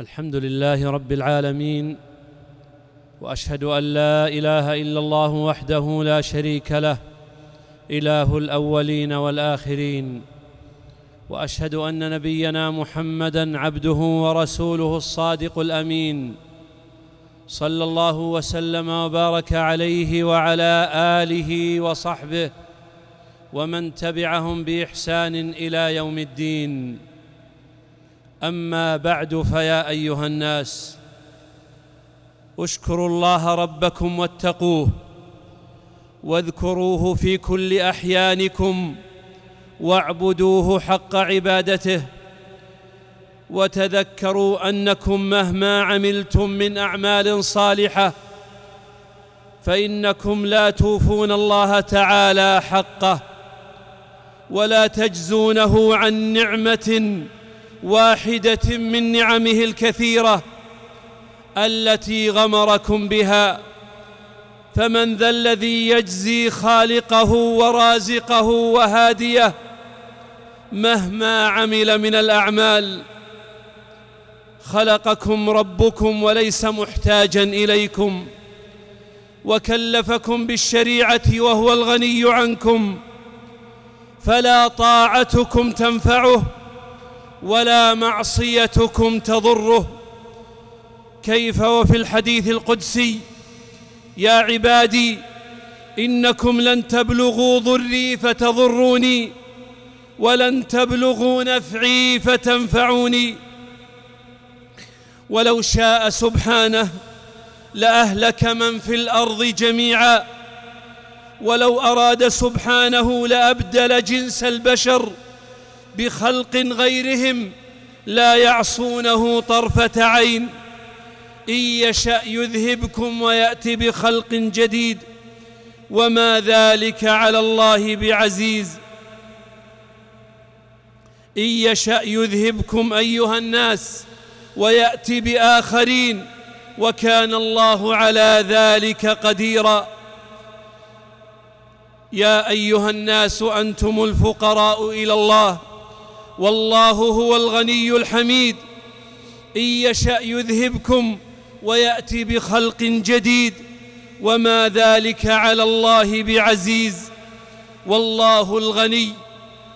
الحمد لله رب العالمين وأشهد أن لا إله إلا الله وحده لا شريك له إله الأولين والآخرين وأشهد أن نبينا محمدا عبده ورسوله الصادق الأمين صلى الله وسلم وبارك عليه وعلى آله وصحبه ومن تبعهم بإحسان إلى يوم الدين. أما بعد فيا أيها الناس اشكروا الله ربكم واتقوه واذكروه في كل أحيانكم واعبدوه حق عبادته وتذكروا أنكم مهما عملتم من أعمال صالحة فإنكم لا توفون الله تعالى حقه ولا تجزونه عن نعمة واحدة من نعمه الكثيرة التي غمركم بها. فمن ذا الذي يجزي خالقه ورازقه وهاديه مهما عمل من الأعمال خلقكم ربكم وليس محتاجا إليكم وكلفكم بالشريعة وهو الغني عنكم فلا طاعتكم تنفعه. ولا معصيتكم تضره. كيف وفي الحديث القدسي؟ يا عبادي إنكم لن تبلغوا ضري فتضروني ولن تبلغوا نفعي فتنفعوني. ولو شاء سبحانه لأهلك من في الأرض جميعا. ولو أراد سبحانه لأبدل جنس البشر بخلق غيرهم لا يعصونه طرفة عين. إن يشأ يذهبكم وياتي بخلق جديد. وما ذلك على الله بعزيز. إن يشأ يذهبكم أيها الناس وياتي بآخرين. وكان الله على ذلك قديرا. يا أيها الناس أنتم الفقراء إلى الله. والله هو الغني الحميد. إن يشأ يذهبكم ويأتي بخلق جديد. وما ذلك على الله بعزيز. والله الغني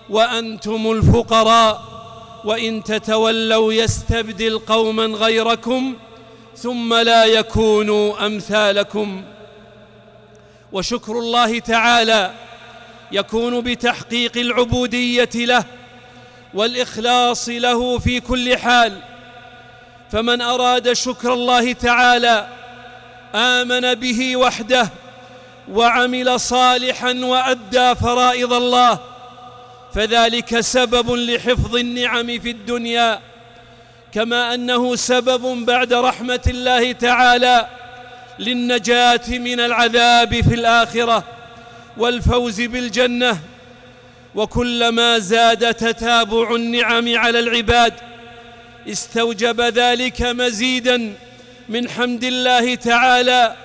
وأنتم الفقراء. وإن تتولوا يستبدل قوما غيركم ثم لا يكونوا أمثالكم. وشكر الله تعالى يكون بتحقيق العبودية له. والإخلاص له في كل حال. فمن أراد شكر الله تعالى آمن به وحده وعمل صالحا وأدى فرائض الله فذلك سبب لحفظ النعم في الدنيا. كما أنه سبب بعد رحمة الله تعالى للنجاة من العذاب في الآخرة والفوز بالجنة. وكلما زاد تتابع النعم على العباد استوجب ذلك مزيدا من حمد الله تعالى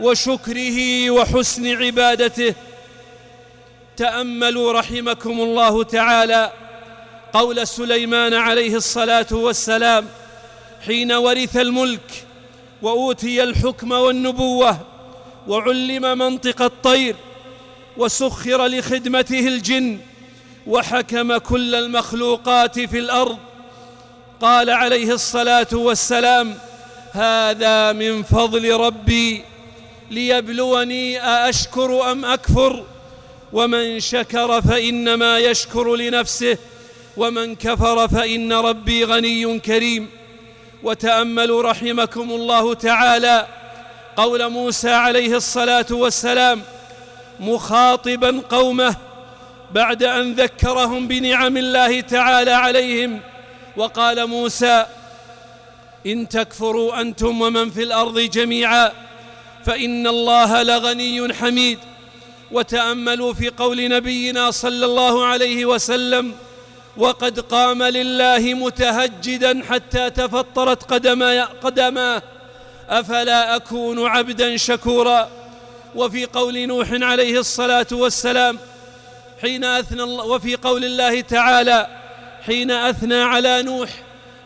وشكره وحسن عبادته. تأملوا رحمكم الله تعالى قول سليمان عليه الصلاة والسلام حين ورث الملك وأوتي الحكم والنبوة وعلم منطق الطير وسخر لخدمته الجن وحكم كل المخلوقات في الأرض. قال عليه الصلاة والسلام هذا من فضل ربي ليبلوني أأشكر أم أكفر؟ ومن شكر فإنما يشكر لنفسه ومن كفر فإن ربي غني كريم. وتأملوا رحمكم الله تعالى قول موسى عليه الصلاة والسلام مخاطبا قومه بعد أن ذكرهم بنعم الله تعالى عليهم وقال موسى إن تكفروا أنتم ومن في الأرض جميعا فإن الله لغني حميد وتأملوا في قول نبينا صلى الله عليه وسلم وقد قام لله متهجدا حتى تفطرت قدماه أفلا أكون عبدا شكورا وفي قول نوح عليه الصلاة والسلام حين أثنى الله وفي قول الله تعالى حين أثنى على نوح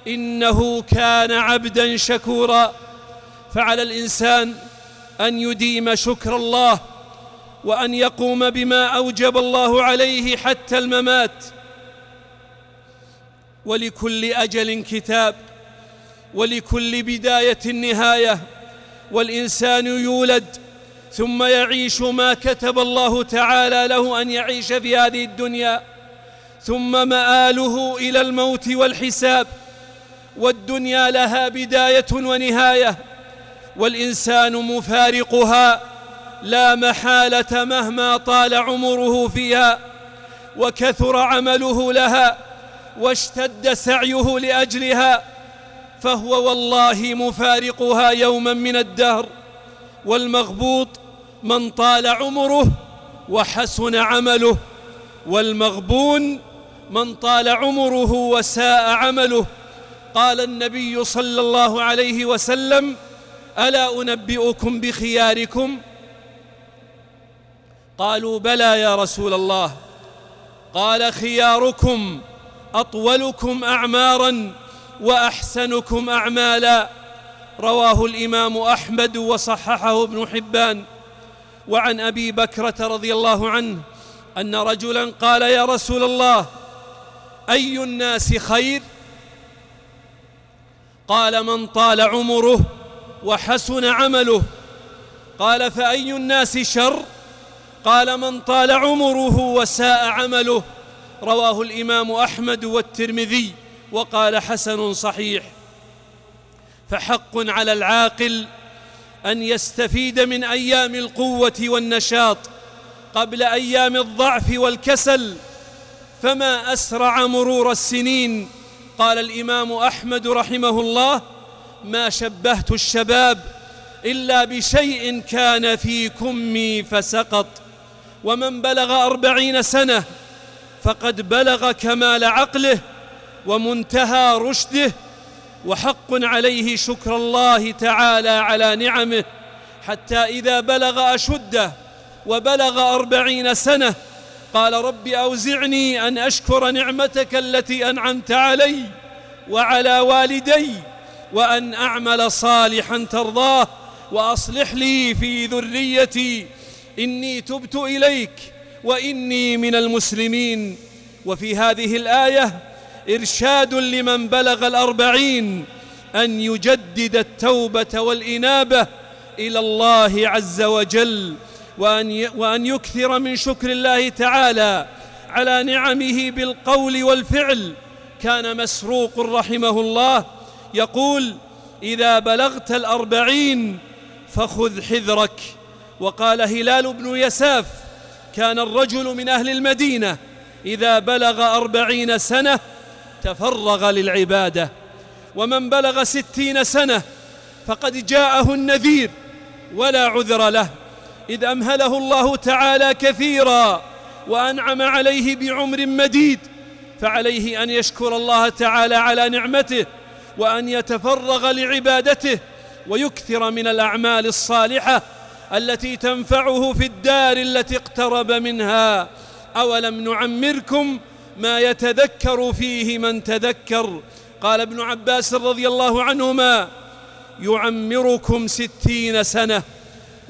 إنه كان عبدا شكورا. فعلى الإنسان أن يديم شكر الله وأن يقوم بما أوجب الله عليه حتى الممات. ولكل أجل كتاب ولكل بداية نهايه والإنسان يولد ثم يعيش ما كتب الله تعالى له أن يعيش في هذه الدنيا. ثم مآله إلى الموت والحساب. والدنيا لها بداية ونهاية. والإنسان مفارقها. لا محالة مهما طال عمره فيها. وكثر عمله لها. واشتد سعيه لأجلها. فهو والله مفارقها يوما من الدهر. والمغبوط من طال عمره وحسن عمله والمغبون من طال عمره وساء عمله. قال النبي صلى الله عليه وسلم ألا أنبئكم بخياركم؟ قالوا بلى يا رسول الله. قال خياركم أطولكم اعمارا وأحسنكم اعمالا. رواه الإمام أحمد وصححه ابن حبان. وعن أبي بكرة رضي الله عنه أن رجلا قال يا رسول الله أي الناس خير؟ قال من طال عمره وحسن عمله. قال فأي الناس شر؟ قال من طال عمره وساء عمله. رواه الإمام أحمد والترمذي وقال حسن صحيح. فحق على العاقل أن يستفيد من أيام القوة والنشاط قبل أيام الضعف والكسل. فما أسرع مرور السنين؟ قال الإمام أحمد رحمه الله ما شبهت الشباب إلا بشيء كان في كمي فسقط ومن بلغ أربعين سنة فقد بلغ كمال عقله ومنتهى رشده وحق عليه شكر الله تعالى على نعمه حتى إذا بلغ أشده وبلغ أربعين سنة قال رب أوزعني أن أشكر نعمتك التي أنعمت علي وعلى والدي وأن أعمل صالحا ترضاه وأصلح لي في ذريتي. إني تبت إليك وإني من المسلمين. وفي هذه الآية إرشاد لمن بلغ الأربعين أن يجدد التوبة والإنابة إلى الله عز وجل وأن وأن يكثر من شكر الله تعالى على نعمه بالقول والفعل. كان مسروق رحمه الله يقول إذا بلغت الأربعين فخذ حذرك وقال هلال بن يساف كان الرجل من أهل المدينة إذا بلغ أربعين سنة تفرغ للعبادة. ومن بلغ ستين سنة فقد جاءه النذير ولا عذر له. إذ أمهله الله تعالى كثيرا وأنعم عليه بعمر مديد. فعليه أن يشكر الله تعالى على نعمته وأن يتفرغ لعبادته ويكثر من الأعمال الصالحة التي تنفعه في الدار التي اقترب منها. أولم نعمركم ما يتذكر فيه من تذكر. قال ابن عباس رضي الله عنهما يعمركم ستين سنة.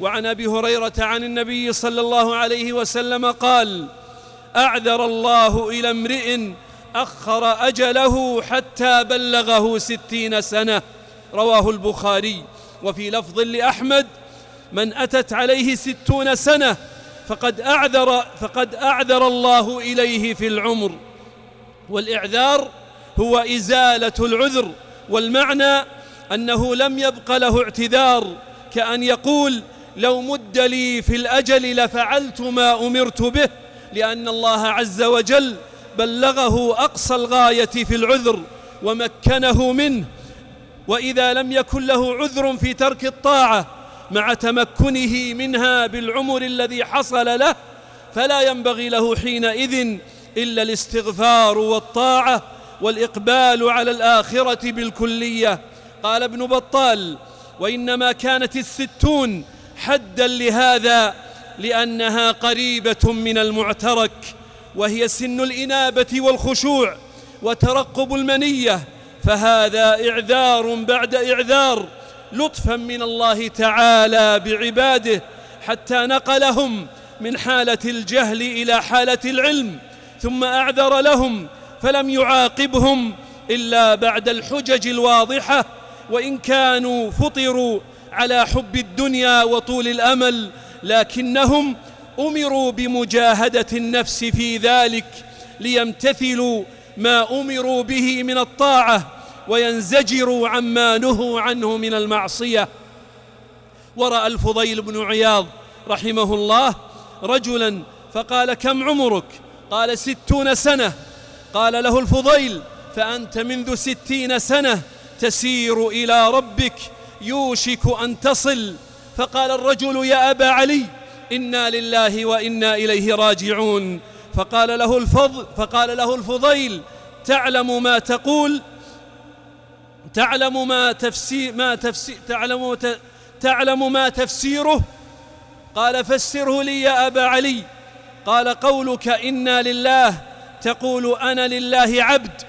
وعن أبي هريرة عن النبي صلى الله عليه وسلم قال أعذر الله إلى امرئ أخر أجله حتى بلغه ستين سنة. رواه البخاري. وفي لفظ لأحمد من أتت عليه ستون سنة فقد أعذر فقد أعذر الله إليه في العمر. والإعذار هو إزالة العذر والمعنى أنه لم يبق له اعتذار كأن يقول لو مد لي في الأجل لفعلت ما أمرت به لأن الله عز وجل بلغه أقصى الغاية في العذر ومكنه منه. وإذا لم يكن له عذر في ترك الطاعة مع تمكنه منها بالعمر الذي حصل له فلا ينبغي له حينئذ إلا الاستغفار والطاعة والإقبال على الآخرة بالكلية. قال ابن بطال وإنما كانت الستون حدا لهذا لأنها قريبة من المعترك وهي سن الإنابة والخشوع وترقب المنية فهذا إعذار بعد إعذار. لطفا من الله تعالى بعباده حتى نقلهم من حالة الجهل إلى حالة العلم ثم أعذر لهم فلم يعاقبهم إلا بعد الحجج الواضحة وإن كانوا فطروا على حب الدنيا وطول الأمل لكنهم أمروا بمجاهدة النفس في ذلك ليمتثلوا ما أمروا به من الطاعة وينزجروا عما نهوا عنه من المعصية. ورأى الفضيل بن عياض رحمه الله رجلا فقال كم عمرك؟ قال ستون سنة. قال له الفضيل فأنت منذ ستين سنة تسير إلى ربك يوشك أن تصل. فقال الرجل يا أبا علي إنا لله وإنا إليه راجعون. فقال له الفضل فقال له الفضيل تعلم ما تقول؟ تعلم ما تفسير ما تفسير تعلم تعلم ما تفسيره؟ قال فسره لي يا أبا علي. قال قولك إنا لله. تقول أنا لله عبد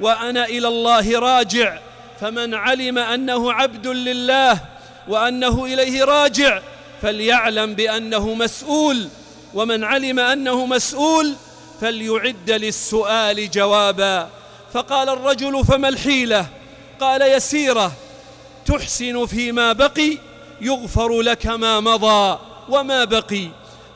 وأنا إلى الله راجع. فمن علم أنه عبد لله وأنه إليه راجع فليعلم بأنه مسؤول. ومن علم أنه مسؤول فليعد للسؤال جوابا. فقال الرجل فما الحيلة؟ قال يسيرة تحسن فيما بقي يغفر لك ما مضى وما بقي.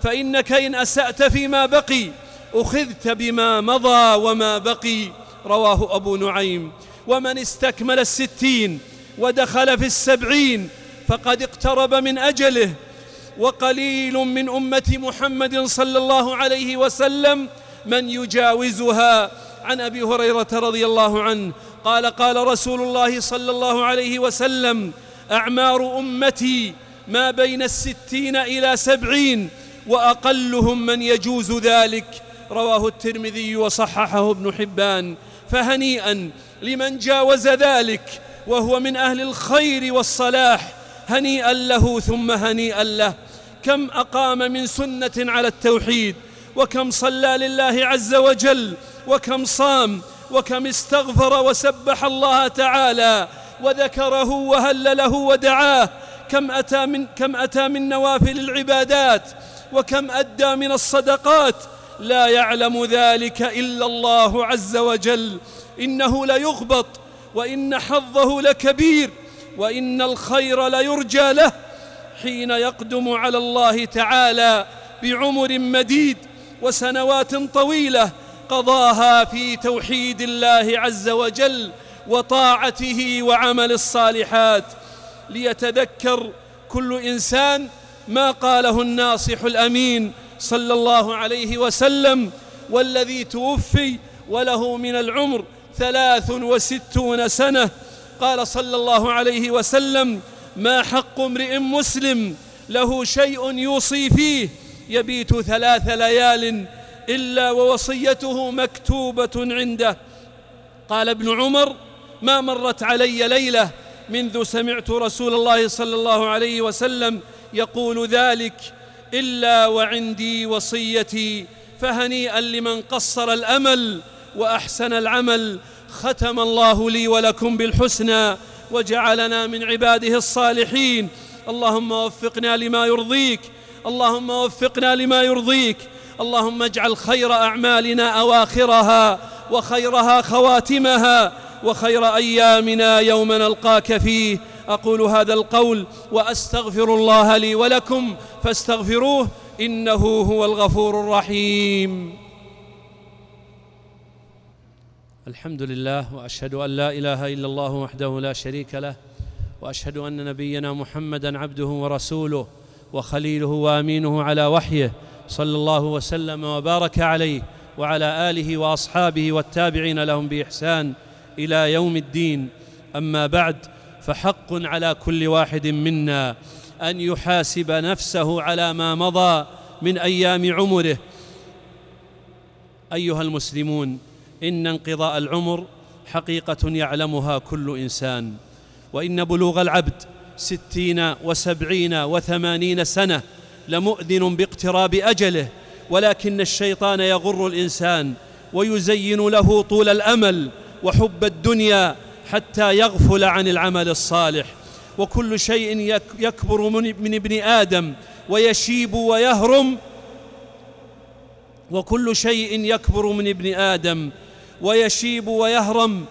فإنك إن أسأت فيما بقي أخذت بما مضى وما بقي. رواه أبو نعيم. ومن استكمل الستين ودخل في السبعين فقد اقترب من أجله. وقليل من أمة محمد صلى الله عليه وسلم من يجاوزها. عن أبي هريرة رضي الله عنه قال قال رسول الله صلى الله عليه وسلم أعمار أمتي ما بين الستين إلى سبعين وأقلهم من يجوز ذلك. رواه الترمذي وصححه ابن حبان. فهنيئا لمن جاوز ذلك وهو من أهل الخير والصلاح. هنيئا له ثم هنيئا له. كم أقام من سنة على التوحيد؟ وكم صلى لله عز وجل؟ وكم صام؟ وكم استغفر وسبح الله تعالى وذكره وهلله ودعاه. كم أتى من كم أتى من نوافل العبادات وكم أدى من الصدقات. لا يعلم ذلك إلا الله عز وجل. إنه ليغبط وإن حظه لكبير وإن الخير ليرجى له. حين يقدم على الله تعالى بعمر مديد وسنوات طويلة قضاها في توحيد الله عز وجل وطاعته وعمل الصالحات. ليتذكر كل إنسان ما قاله الناصح الأمين صلى الله عليه وسلم والذي توفي وله من العمر ثلاث وستون سنة. قال صلى الله عليه وسلم ما حق امرئ مسلم له شيء يوصي فيه يبيت ثلاث ليال إلا ووصيته مكتوبة عنده. قال ابن عمر ما مرت علي ليلة منذ سمعت رسول الله صلى الله عليه وسلم يقول ذلك إلا وعندي وصيتي فهنيئا لمن قصر الأمل وأحسن العمل ختم الله لي ولكم بالحسنى وجعلنا من عباده الصالحين. اللهم وفقنا لما يرضيك اللهم وفقنا لما يرضيك اللهم اجعل خير أعمالنا أواخرها وخيرها خواتمها وخير أيامنا يوم نلقاك فيه. أقول هذا القول وأستغفر الله لي ولكم فاستغفروه إنه هو الغفور الرحيم. الحمد لله وأشهد أن لا إله إلا الله وحده لا شريك له وأشهد أن نبينا محمدا عبده ورسوله وخليله وأمينه على وحيه صلى الله وسلم وبارك عليه وعلى آله وأصحابه والتابعين لهم بإحسان إلى يوم الدين. أما بعد فحق على كل واحد منا أن يحاسب نفسه على ما مضى من أيام عمره. أيها المسلمون إن انقضاء العمر حقيقة يعلمها كل إنسان وإن بلوغ العبد ستين وسبعين وثمانين سنة لمؤذن باقتراب أجله ولكن الشيطان يغر الإنسان ويزين له طول الأمل وحب الدنيا حتى يغفل عن العمل الصالح. وكل شيء يكبر من ابن آدم ويشيب ويهرم وكل شيء يكبر من ابن آدم ويشيب ويهرم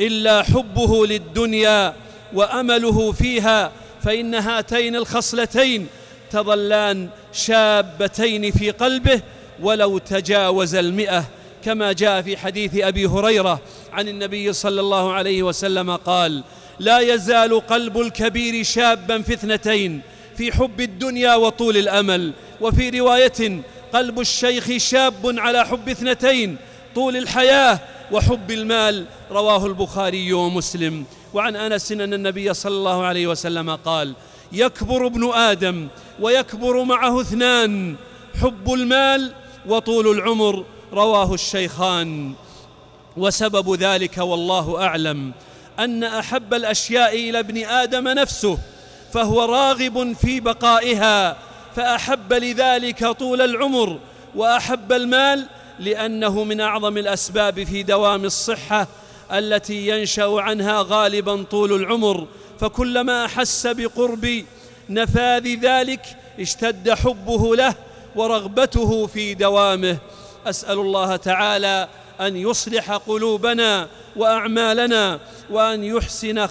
إلا حبه للدنيا وأمله فيها فإن هاتين الخصلتين تظلان شابتين في قلبه ولو تجاوز المئة كما جاء في حديث أبي هريرة عن النبي صلى الله عليه وسلم قال لا يزال قلب الكبير شابا في اثنتين في حب الدنيا وطول الأمل وفي رواية قلب الشيخ شاب على حب اثنتين طول الحياة وحب المال رواه البخاري ومسلم وعن أنس أن النبي صلى الله عليه وسلم قال يكبر ابن آدم ويكبر معه اثنان حب المال وطول العمر رواه الشيخان. وسبب ذلك والله أعلم أن أحب الأشياء إلى ابن آدم نفسه فهو راغب في بقائها فأحب لذلك طول العمر وأحب المال لأنه من أعظم الأسباب في دوام الصحة التي ينشأ عنها غالبا طول العمر فكلما أحس بقرب نفاذ ذلك اشتد حبه له ورغبته في دوامه. أسأل الله تعالى أن يصلح قلوبنا وأعمالنا وأن يحسن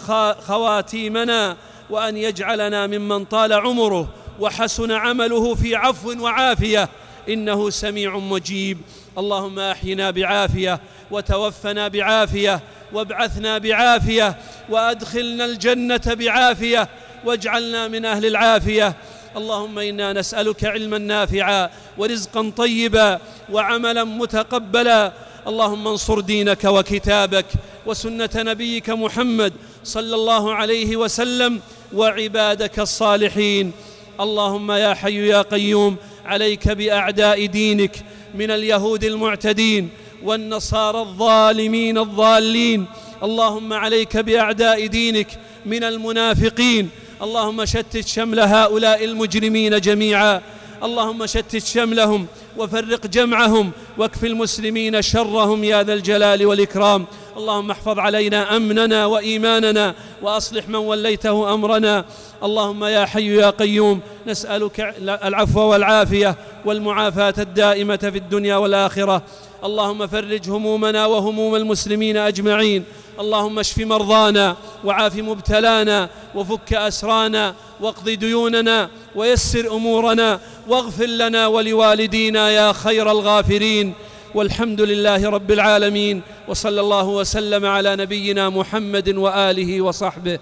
خواتيمنا وأن يجعلنا ممن طال عمره وحسن عمله في عفو وعافية. إنه سميع مجيب. اللهم أحينا بعافية وتوفنا بعافية وابعثنا بعافية وأدخلنا الجنة بعافية واجعلنا من أهل العافية. اللهم إنا نسألك علما نافعا ورزقا طيبا وعملا متقبلا. اللهم انصر دينك وكتابك وسنة نبيك محمد صلى الله عليه وسلم وعبادك الصالحين. اللهم يا حي يا قيوم عليك بأعداء دينك من اليهود المعتدين والنصارى الظالمين الضالين. اللهم عليك بأعداء دينك من المنافقين. اللهم شتت شمل هؤلاء المجرمين جميعا. اللهم شتت شملهم وفرق جمعهم واكف المسلمين شرهم يا ذا الجلال والإكرام. اللهم احفظ علينا أمننا وإيماننا وأصلح من وليته أمرنا. اللهم يا حي يا قيوم نسألك العفو والعافية والمعافاة الدائمة في الدنيا والآخرة. اللهم فرج همومنا وهموم المسلمين أجمعين. اللهم اشف مرضانا وعاف مبتلانا وفك أسرانا واقض ديوننا ويسر أمورنا واغفر لنا ولوالدينا يا خير الغافرين. والحمد لله رب العالمين وصلى الله وسلم على نبينا محمد وآله وصحبه.